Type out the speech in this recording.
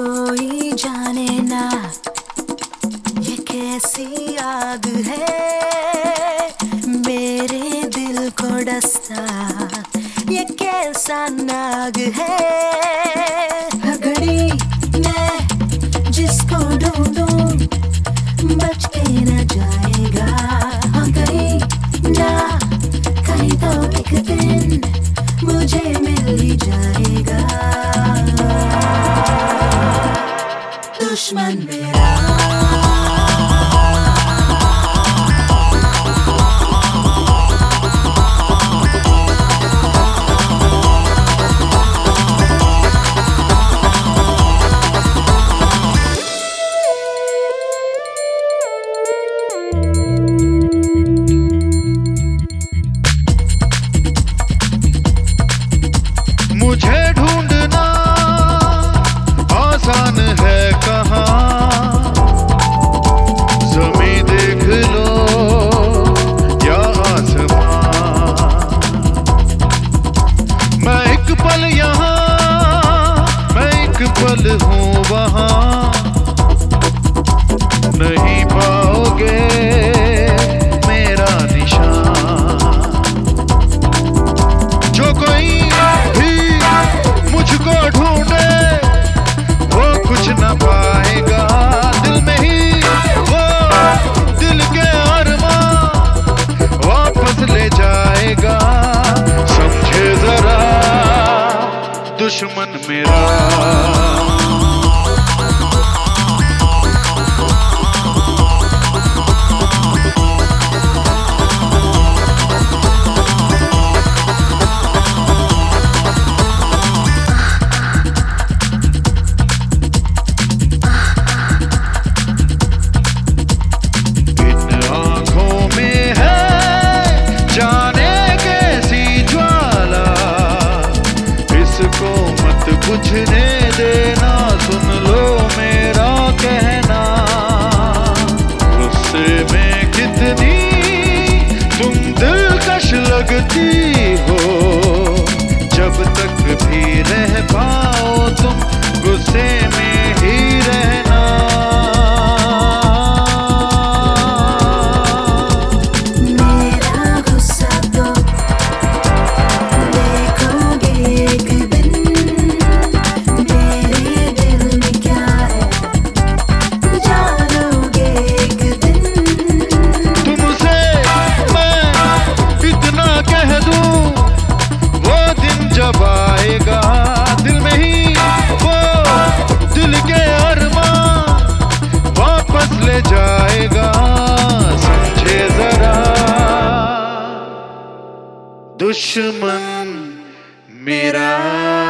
कोई जाने ना, ये कैसी आग है? मेरे दिल को डसा ये कैसा नाग है? दुश्मन मुझे पाएगा। दिल में ही वो दिल के वापस ले जाएगा। जरा दुश्मन मेरा। मत बुझने देना, सुन लो मेरा कहना। गुस्से में कितनी तुम दिलकश लगती हो, जब तक भी रह पाओ दुश्मन मेरा।